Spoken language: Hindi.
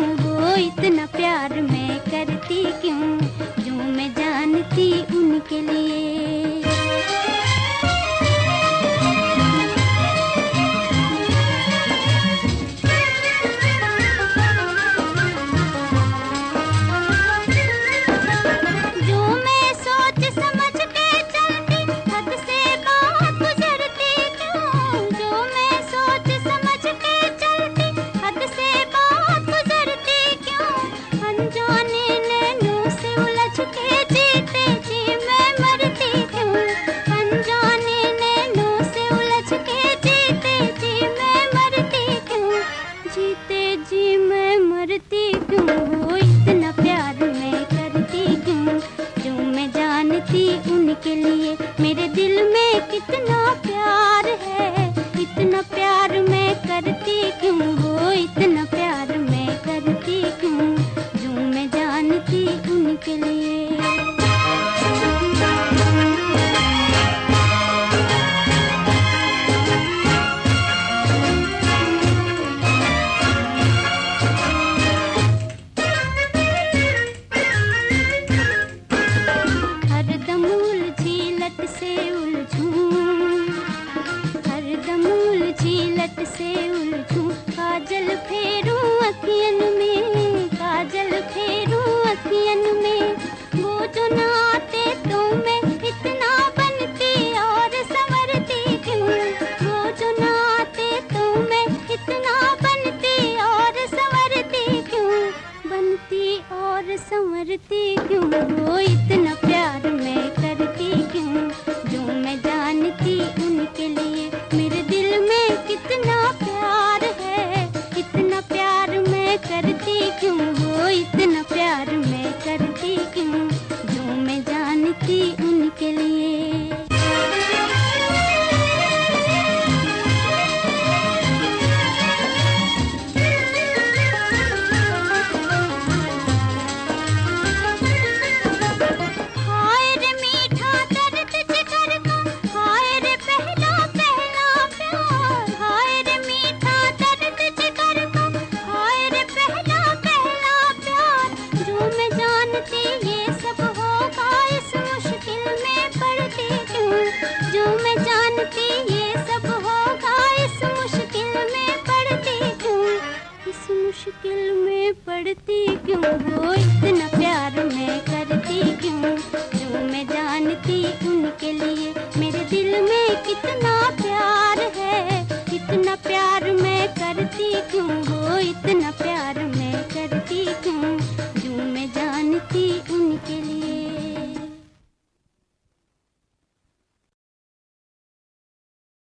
वो इतना 我。कैसे उलझूं, काजल फेरूं अखियन में, काजल फेरूं अखियन में। वो जो ना आते तो इतना बनती और संवरती क्यों? वो जो ना आते तो इतना बनती और संवरती क्यों? बनती और संवरती क्यों? वो इतना मुश्किल में पड़ती क्यों वो इतना प्यार मैं करती क्यों? जो मैं जानती उनके लिए मेरे दिल में कितना प्यार है। इतना प्यार मैं करती क्यों वो इतना प्यार मैं करती क्यों? जो मैं जानती उनके लिए